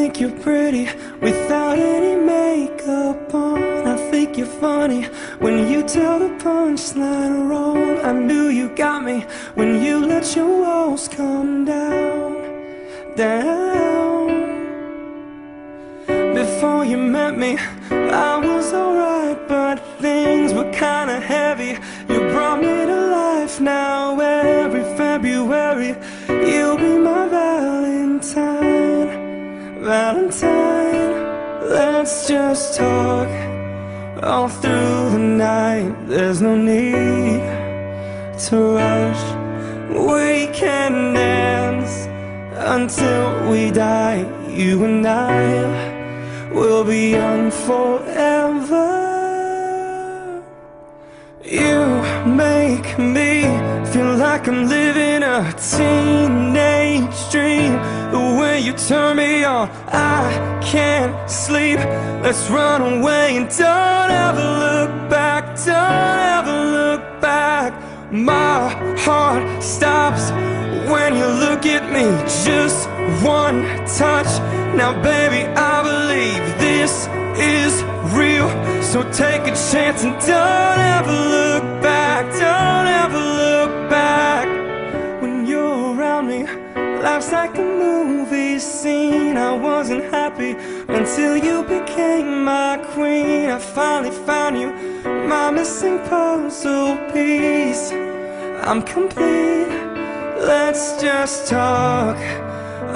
think you're pretty without any makeup on. I think you're funny when you tell the punchline wrong. I knew you got me when you let your walls come down, down. Before you met me, I was alright, but things were kinda heavy. You brought me to life now. Every February, you'll be my Valentine. Valentine, let's just talk all through the night. There's no need to rush. We can dance until we die. You and I will be young forever. You make me feel like I'm living a way you turn me on, I can't sleep. Let's run away and don't ever look back. Don't ever look back. My heart stops when you look at me. Just one touch. Now, baby, I believe this is real. So take a chance and don't ever look back. Don't happy until you became my queen. I finally found you, my missing puzzle piece. I'm complete. Let's just talk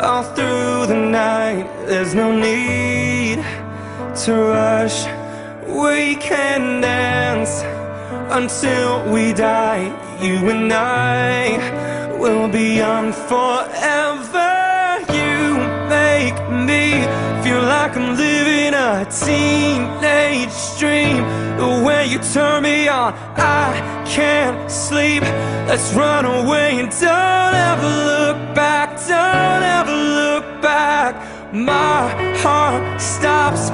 all through the night. There's no need to rush. We can dance until we die. You and I will be young forever. Like I'm living a teenage dream. The way you turn me on, I can't sleep. Let's run away and don't ever look back. Don't ever look back. My heart stops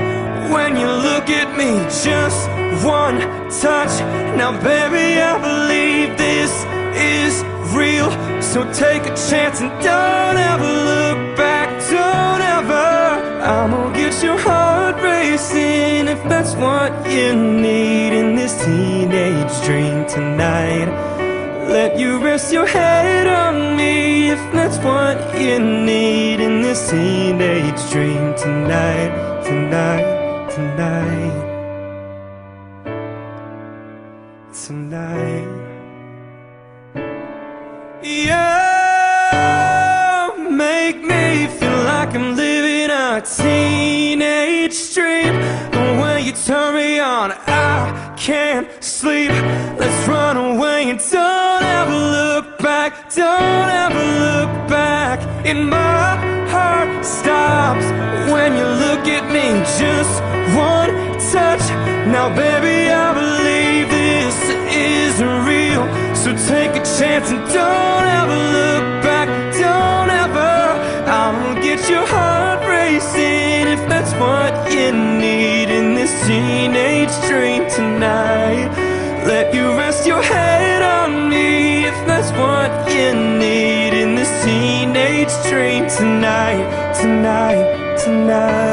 when you look at me. Just one touch. Now, baby, I believe this is real. So take a chance and don't ever look back. Get your heart racing if that's what you need in this teenage dream tonight. Let you rest your head on me if that's what you need in this teenage dream tonight, tonight, tonight, tonight. Teenage dream. The when you turn me on, I can't sleep. Let's run away and don't ever look back. Don't ever look back. And my heart stops when you look at me. Just one touch. Now, baby, I believe this is real. So take a chance and don't ever look back. Don't ever. Gonna get if that's what you need in this teenage dream tonight. Let you rest your head on me if that's what you need in this teenage dream tonight, tonight, tonight.